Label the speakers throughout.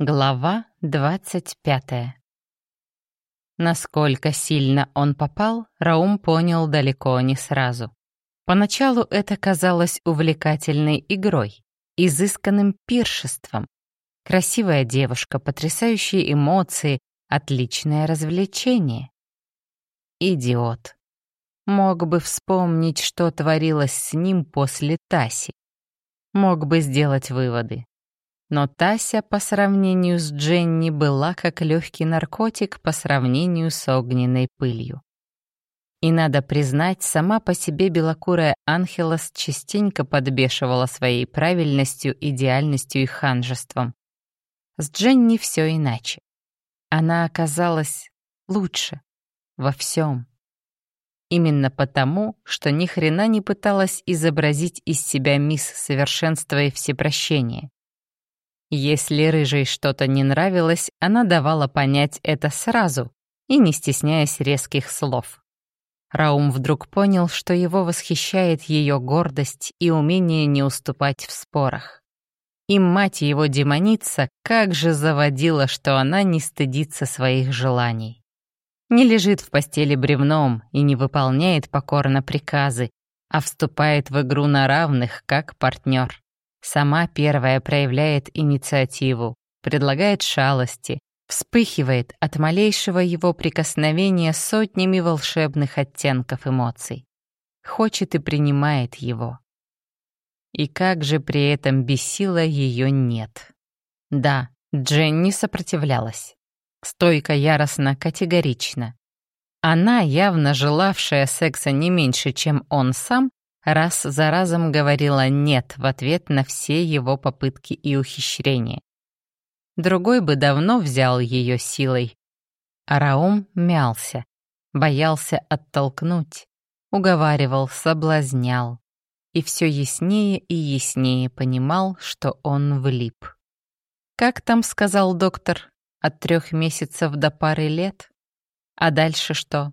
Speaker 1: Глава двадцать пятая. Насколько сильно он попал, Раум понял далеко не сразу. Поначалу это казалось увлекательной игрой, изысканным пиршеством. Красивая девушка, потрясающие эмоции, отличное развлечение. Идиот. Мог бы вспомнить, что творилось с ним после Таси. Мог бы сделать выводы. Но Тася по сравнению с Дженни была как легкий наркотик по сравнению с огненной пылью. И надо признать, сама по себе белокурая Анхелос частенько подбешивала своей правильностью, идеальностью и ханжеством. С Дженни все иначе. Она оказалась лучше во всем. Именно потому, что ни хрена не пыталась изобразить из себя мисс совершенства и всепрощения. Если рыжей что-то не нравилось, она давала понять это сразу и не стесняясь резких слов. Раум вдруг понял, что его восхищает ее гордость и умение не уступать в спорах. И мать его демоница как же заводила, что она не стыдится своих желаний. Не лежит в постели бревном и не выполняет покорно приказы, а вступает в игру на равных, как партнер. Сама первая проявляет инициативу, предлагает шалости, вспыхивает от малейшего его прикосновения сотнями волшебных оттенков эмоций. Хочет и принимает его. И как же при этом бесила ее нет. Да, Дженни сопротивлялась. Стойко, яростно, категорично. Она, явно желавшая секса не меньше, чем он сам, раз за разом говорила «нет» в ответ на все его попытки и ухищрения. Другой бы давно взял ее силой. А Раум мялся, боялся оттолкнуть, уговаривал, соблазнял. И все яснее и яснее понимал, что он влип. Как там сказал доктор, от трех месяцев до пары лет? А дальше что?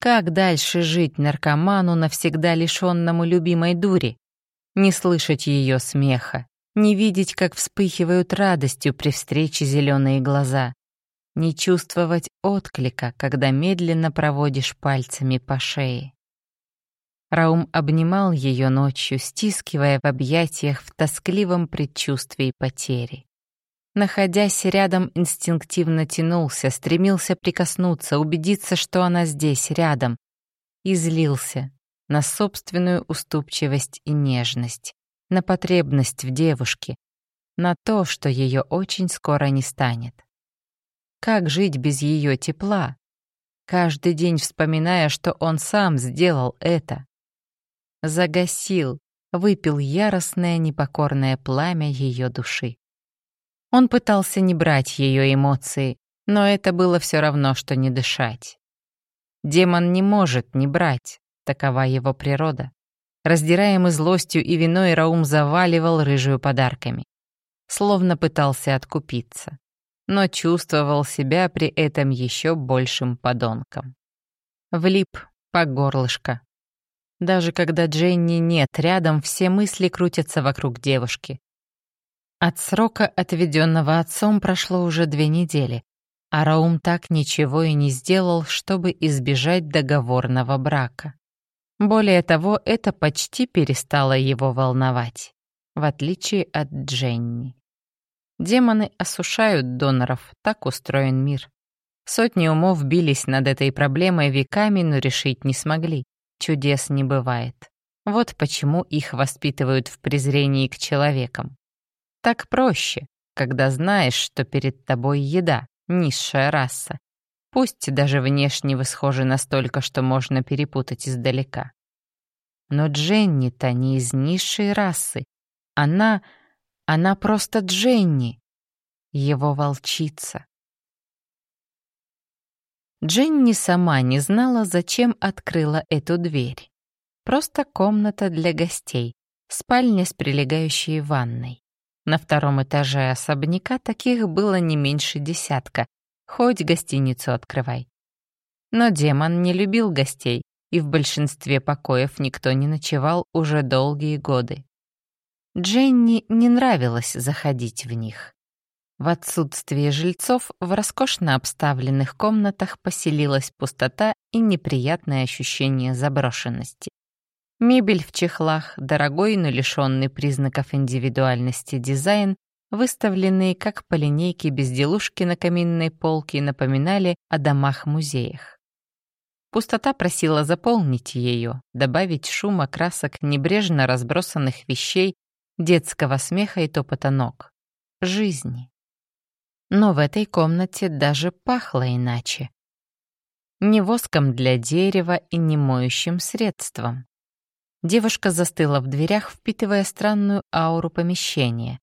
Speaker 1: Как дальше жить наркоману, навсегда лишенному любимой дури? Не слышать ее смеха, не видеть, как вспыхивают радостью при встрече зеленые глаза, не чувствовать отклика, когда медленно проводишь пальцами по шее. Раум обнимал ее ночью, стискивая в объятиях в тоскливом предчувствии потери находясь рядом, инстинктивно тянулся, стремился прикоснуться, убедиться, что она здесь, рядом, и злился на собственную уступчивость и нежность, на потребность в девушке, на то, что ее очень скоро не станет. Как жить без ее тепла? Каждый день вспоминая, что он сам сделал это. Загасил, выпил яростное непокорное пламя ее души. Он пытался не брать ее эмоции, но это было все равно, что не дышать. Демон не может не брать, такова его природа. Раздираемый злостью и виной Раум заваливал рыжую подарками. Словно пытался откупиться, но чувствовал себя при этом еще большим подонком. Влип по горлышко. Даже когда Дженни нет рядом, все мысли крутятся вокруг девушки. От срока, отведенного отцом, прошло уже две недели, а Раум так ничего и не сделал, чтобы избежать договорного брака. Более того, это почти перестало его волновать, в отличие от Дженни. Демоны осушают доноров, так устроен мир. Сотни умов бились над этой проблемой веками, но решить не смогли. Чудес не бывает. Вот почему их воспитывают в презрении к человекам. Так проще, когда знаешь, что перед тобой еда, низшая раса. Пусть даже внешне вы схожи настолько, что можно перепутать издалека. Но Дженни-то не из низшей расы. Она... она просто Дженни. Его волчица. Дженни сама не знала, зачем открыла эту дверь. Просто комната для гостей, спальня с прилегающей ванной. На втором этаже особняка таких было не меньше десятка, хоть гостиницу открывай. Но демон не любил гостей, и в большинстве покоев никто не ночевал уже долгие годы. Дженни не нравилось заходить в них. В отсутствие жильцов в роскошно обставленных комнатах поселилась пустота и неприятное ощущение заброшенности. Мебель в чехлах, дорогой, но лишенный признаков индивидуальности дизайн, выставленные как по линейке безделушки на каминной полке, напоминали о домах-музеях. Пустота просила заполнить ее, добавить шума красок небрежно разбросанных вещей, детского смеха и топота ног. Жизни. Но в этой комнате даже пахло иначе. Не воском для дерева и не моющим средством. Девушка застыла в дверях, впитывая странную ауру помещения.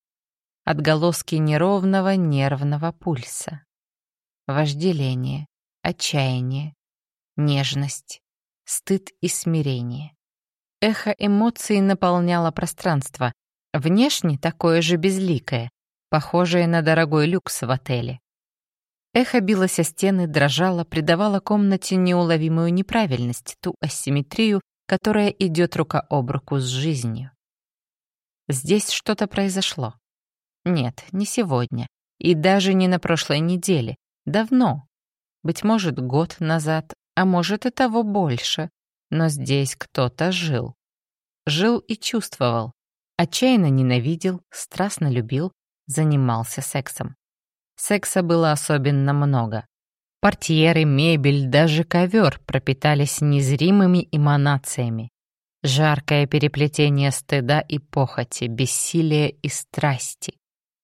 Speaker 1: Отголоски неровного нервного пульса. Вожделение, отчаяние, нежность, стыд и смирение. Эхо эмоций наполняло пространство, внешне такое же безликое, похожее на дорогой люкс в отеле. Эхо билось о стены, дрожало, придавало комнате неуловимую неправильность, ту асимметрию, которая идет рука об руку с жизнью. Здесь что-то произошло. Нет, не сегодня. И даже не на прошлой неделе. Давно. Быть может, год назад, а может и того больше. Но здесь кто-то жил. Жил и чувствовал. Отчаянно ненавидел, страстно любил, занимался сексом. Секса было особенно много. Портьеры, мебель, даже ковер пропитались незримыми эманациями. Жаркое переплетение стыда и похоти, бессилия и страсти.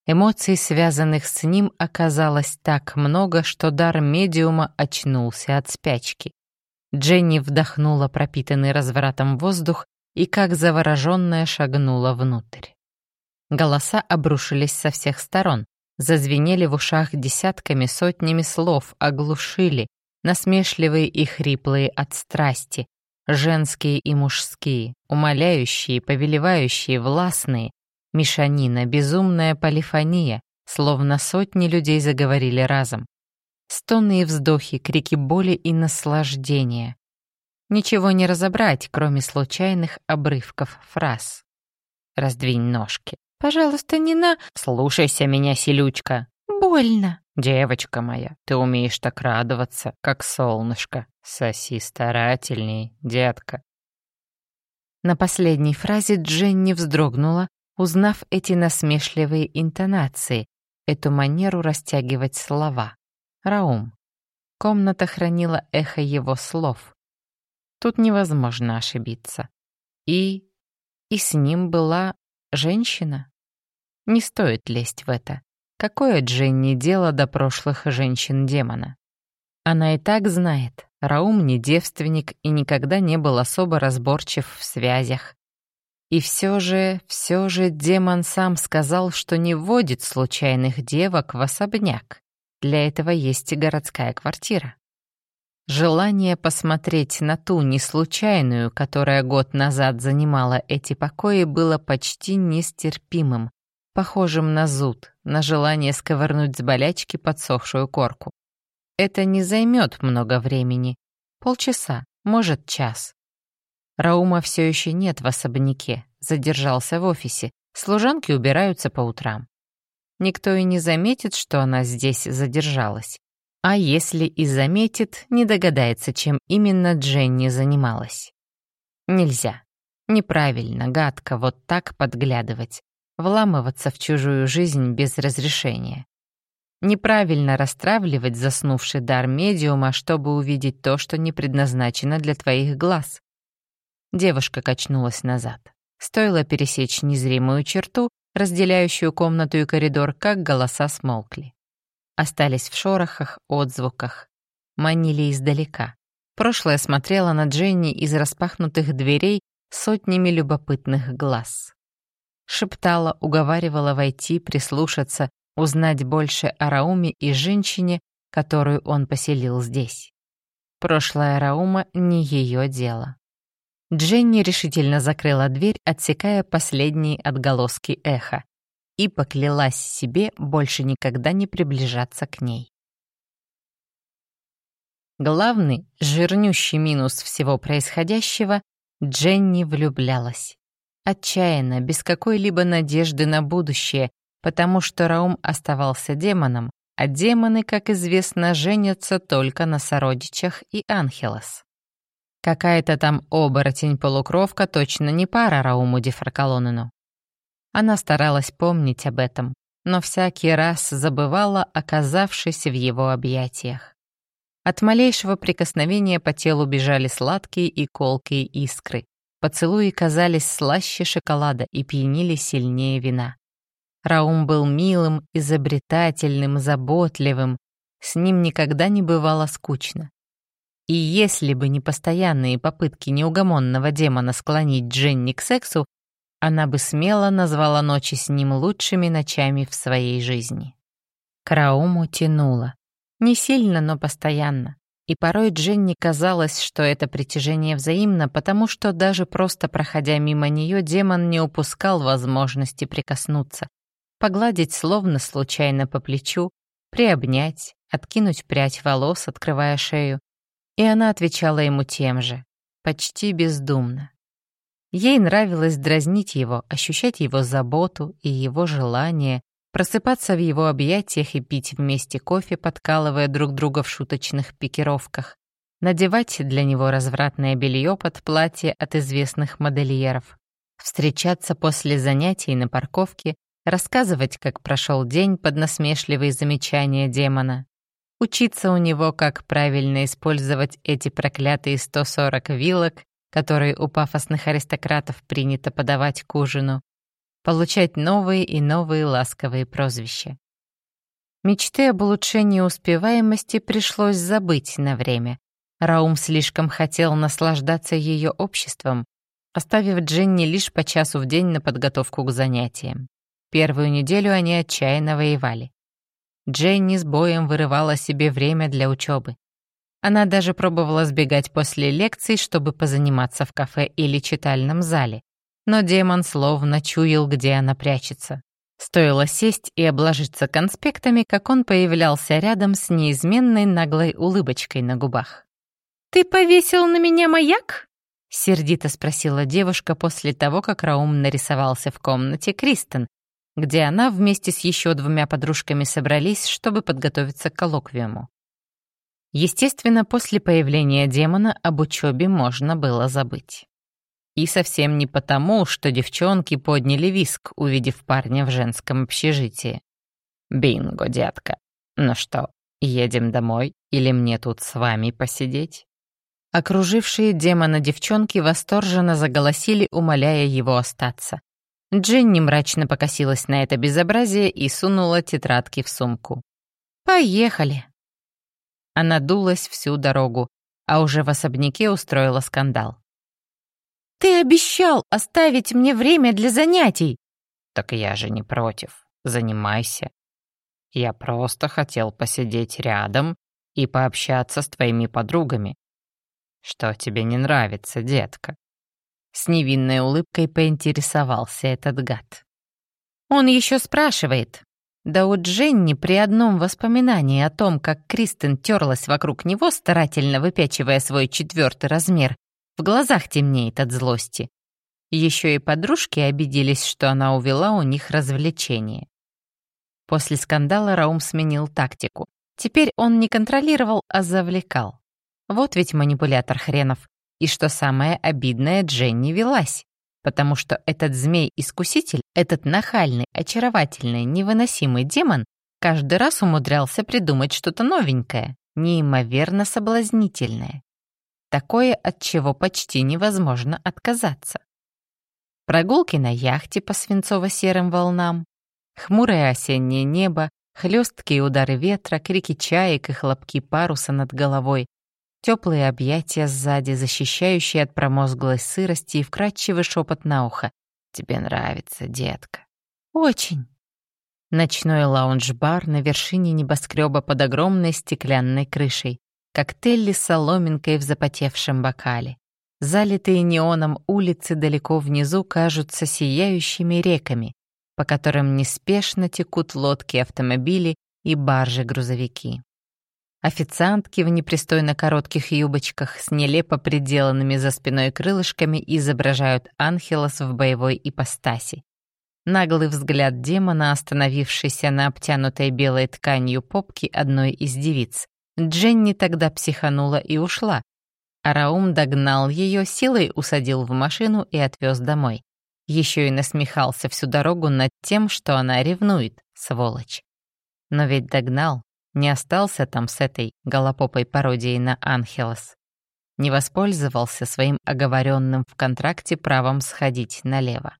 Speaker 1: Эмоций, связанных с ним, оказалось так много, что дар медиума очнулся от спячки. Дженни вдохнула пропитанный развратом воздух и, как завороженная, шагнула внутрь. Голоса обрушились со всех сторон, зазвенели в ушах десятками, сотнями слов, оглушили, насмешливые и хриплые от страсти, женские и мужские, умоляющие, повелевающие, властные, мешанина, безумная полифония, словно сотни людей заговорили разом. Стоны и вздохи, крики боли и наслаждения. Ничего не разобрать, кроме случайных обрывков фраз. «Раздвинь ножки», Пожалуйста, не на... Слушайся меня, селючка. Больно. Девочка моя, ты умеешь так радоваться, как солнышко. Соси старательней, детка. На последней фразе Дженни вздрогнула, узнав эти насмешливые интонации, эту манеру растягивать слова. Раум. Комната хранила эхо его слов. Тут невозможно ошибиться. И... и с ним была женщина. Не стоит лезть в это. Какое Дженни дело до прошлых женщин-демона? Она и так знает, Раум не девственник и никогда не был особо разборчив в связях. И все же, все же демон сам сказал, что не вводит случайных девок в особняк. Для этого есть и городская квартира. Желание посмотреть на ту неслучайную, которая год назад занимала эти покои, было почти нестерпимым, похожим на зуд, на желание сковырнуть с болячки подсохшую корку. Это не займет много времени. Полчаса, может, час. Раума все еще нет в особняке, задержался в офисе. Служанки убираются по утрам. Никто и не заметит, что она здесь задержалась. А если и заметит, не догадается, чем именно Дженни занималась. Нельзя. Неправильно, гадко вот так подглядывать вламываться в чужую жизнь без разрешения. Неправильно расстравливать заснувший дар медиума, чтобы увидеть то, что не предназначено для твоих глаз. Девушка качнулась назад. Стоило пересечь незримую черту, разделяющую комнату и коридор, как голоса смолкли. Остались в шорохах, отзвуках. Манили издалека. Прошлое смотрело на Дженни из распахнутых дверей сотнями любопытных глаз шептала, уговаривала войти, прислушаться, узнать больше о Рауме и женщине, которую он поселил здесь. Прошлое Раума не ее дело. Дженни решительно закрыла дверь, отсекая последние отголоски эха, и поклялась себе больше никогда не приближаться к ней. Главный, жирнющий минус всего происходящего — Дженни влюблялась. Отчаянно, без какой-либо надежды на будущее, потому что Раум оставался демоном, а демоны, как известно, женятся только на сородичах и Анхелос. Какая-то там оборотень-полукровка точно не пара Рауму Дефаркалонену. Она старалась помнить об этом, но всякий раз забывала, оказавшись в его объятиях. От малейшего прикосновения по телу бежали сладкие и колкие искры. Поцелуи казались слаще шоколада и пьянили сильнее вина. Раум был милым, изобретательным, заботливым. С ним никогда не бывало скучно. И если бы не постоянные попытки неугомонного демона склонить Дженни к сексу, она бы смело назвала ночи с ним лучшими ночами в своей жизни. К Рауму тянуло. Не сильно, но постоянно. И порой Дженни казалось, что это притяжение взаимно, потому что даже просто проходя мимо нее, демон не упускал возможности прикоснуться, погладить словно случайно по плечу, приобнять, откинуть прядь волос, открывая шею, и она отвечала ему тем же, почти бездумно. Ей нравилось дразнить его, ощущать его заботу и его желание, просыпаться в его объятиях и пить вместе кофе, подкалывая друг друга в шуточных пикировках, надевать для него развратное белье под платье от известных модельеров, встречаться после занятий на парковке, рассказывать, как прошел день под насмешливые замечания демона, учиться у него, как правильно использовать эти проклятые 140 вилок, которые у пафосных аристократов принято подавать к ужину, получать новые и новые ласковые прозвища. Мечты об улучшении успеваемости пришлось забыть на время. Раум слишком хотел наслаждаться ее обществом, оставив Дженни лишь по часу в день на подготовку к занятиям. Первую неделю они отчаянно воевали. Дженни с боем вырывала себе время для учебы. Она даже пробовала сбегать после лекций, чтобы позаниматься в кафе или читальном зале. Но демон словно чуял, где она прячется. Стоило сесть и обложиться конспектами, как он появлялся рядом с неизменной наглой улыбочкой на губах. «Ты повесил на меня маяк?» — сердито спросила девушка после того, как Раум нарисовался в комнате Кристен, где она вместе с еще двумя подружками собрались, чтобы подготовиться к коллоквиуму. Естественно, после появления демона об учебе можно было забыть. И совсем не потому, что девчонки подняли виск, увидев парня в женском общежитии. «Бинго, детка. Ну что, едем домой или мне тут с вами посидеть?» Окружившие демона девчонки восторженно заголосили, умоляя его остаться. Дженни мрачно покосилась на это безобразие и сунула тетрадки в сумку. «Поехали!» Она дулась всю дорогу, а уже в особняке устроила скандал. «Ты обещал оставить мне время для занятий!» «Так я же не против. Занимайся. Я просто хотел посидеть рядом и пообщаться с твоими подругами. Что тебе не нравится, детка?» С невинной улыбкой поинтересовался этот гад. Он еще спрашивает. Да у Дженни при одном воспоминании о том, как Кристен терлась вокруг него, старательно выпячивая свой четвертый размер, в глазах темнеет от злости. Еще и подружки обиделись, что она увела у них развлечение. После скандала Раум сменил тактику. Теперь он не контролировал, а завлекал. Вот ведь манипулятор хренов. И что самое обидное, Дженни велась, потому что этот змей-искуситель, этот нахальный, очаровательный, невыносимый демон каждый раз умудрялся придумать что-то новенькое, неимоверно соблазнительное. Такое, от чего почти невозможно отказаться. Прогулки на яхте по свинцово-серым волнам, хмурое осеннее небо, хлесткие удары ветра, крики чаек и хлопки паруса над головой, Теплые объятия сзади, защищающие от промозглой сырости и вкрадчивый шепот на ухо. «Тебе нравится, детка?» «Очень». Ночной лаунж-бар на вершине небоскреба под огромной стеклянной крышей. Коктейли с соломинкой в запотевшем бокале. Залитые неоном улицы далеко внизу кажутся сияющими реками, по которым неспешно текут лодки-автомобили и баржи-грузовики. Официантки в непристойно коротких юбочках с нелепо приделанными за спиной крылышками изображают Анхелос в боевой ипостаси. Наглый взгляд демона, остановившийся на обтянутой белой тканью попки одной из девиц. Дженни тогда психанула и ушла. А Раум догнал ее, силой усадил в машину и отвез домой. Еще и насмехался всю дорогу над тем, что она ревнует, сволочь. Но ведь догнал, не остался там с этой голопопой пародией на Анхелос. Не воспользовался своим оговоренным в контракте правом сходить налево.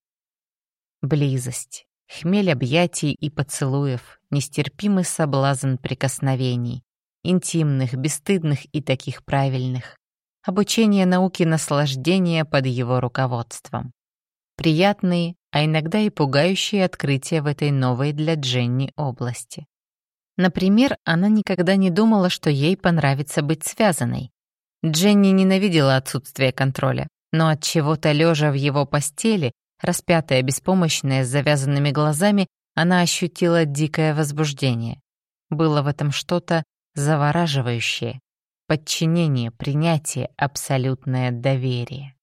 Speaker 1: Близость, хмель объятий и поцелуев, нестерпимый соблазн прикосновений, интимных, бесстыдных и таких правильных, обучение науке наслаждения под его руководством. Приятные, а иногда и пугающие открытия в этой новой для Дженни области. Например, она никогда не думала, что ей понравится быть связанной. Дженни ненавидела отсутствие контроля, но от чего-то лежа в его постели Распятая, беспомощная, с завязанными глазами, она ощутила дикое возбуждение. Было в этом что-то завораживающее. Подчинение, принятие, абсолютное доверие.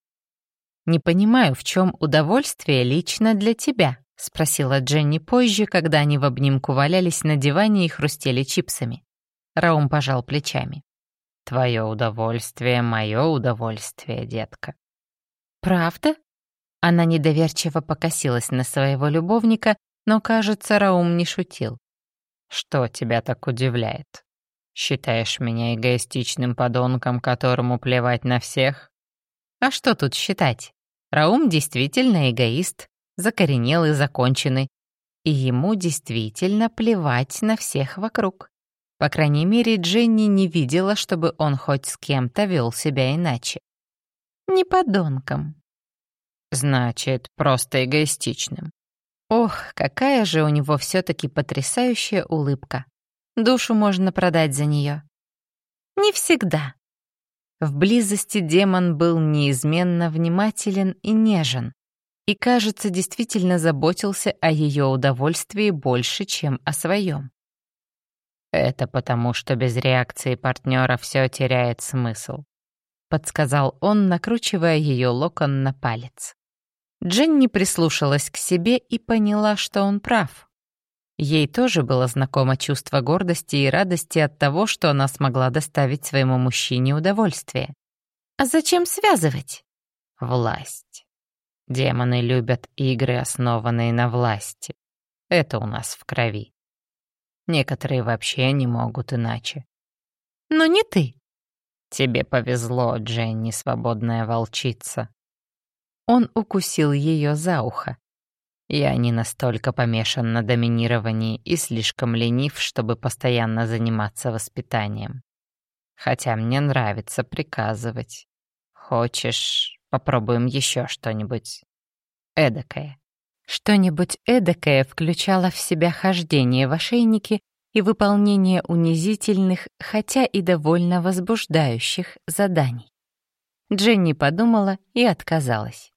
Speaker 1: «Не понимаю, в чем удовольствие лично для тебя?» — спросила Дженни позже, когда они в обнимку валялись на диване и хрустели чипсами. Раум пожал плечами. «Твое удовольствие — мое удовольствие, детка». «Правда?» Она недоверчиво покосилась на своего любовника, но, кажется, Раум не шутил. «Что тебя так удивляет? Считаешь меня эгоистичным подонком, которому плевать на всех?» «А что тут считать? Раум действительно эгоист, закоренелый, законченный, и ему действительно плевать на всех вокруг. По крайней мере, Дженни не видела, чтобы он хоть с кем-то вел себя иначе. Не подонком, Значит, просто эгоистичным. Ох, какая же у него все-таки потрясающая улыбка. Душу можно продать за нее. Не всегда. В близости демон был неизменно внимателен и нежен, и, кажется, действительно заботился о ее удовольствии больше, чем о своем. «Это потому, что без реакции партнера все теряет смысл», — подсказал он, накручивая ее локон на палец. Дженни прислушалась к себе и поняла, что он прав. Ей тоже было знакомо чувство гордости и радости от того, что она смогла доставить своему мужчине удовольствие. А зачем связывать? Власть. Демоны любят игры, основанные на власти. Это у нас в крови. Некоторые вообще не могут иначе. Но не ты. Тебе повезло, Дженни, свободная волчица. Он укусил ее за ухо. Я не настолько помешан на доминировании и слишком ленив, чтобы постоянно заниматься воспитанием. Хотя мне нравится приказывать. Хочешь, попробуем еще что-нибудь эдакое? Что-нибудь эдакое включало в себя хождение в ошейнике и выполнение унизительных, хотя и довольно возбуждающих заданий. Дженни подумала и отказалась.